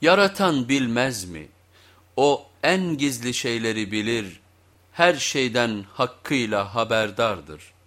Yaratan bilmez mi? O en gizli şeyleri bilir, her şeyden hakkıyla haberdardır.''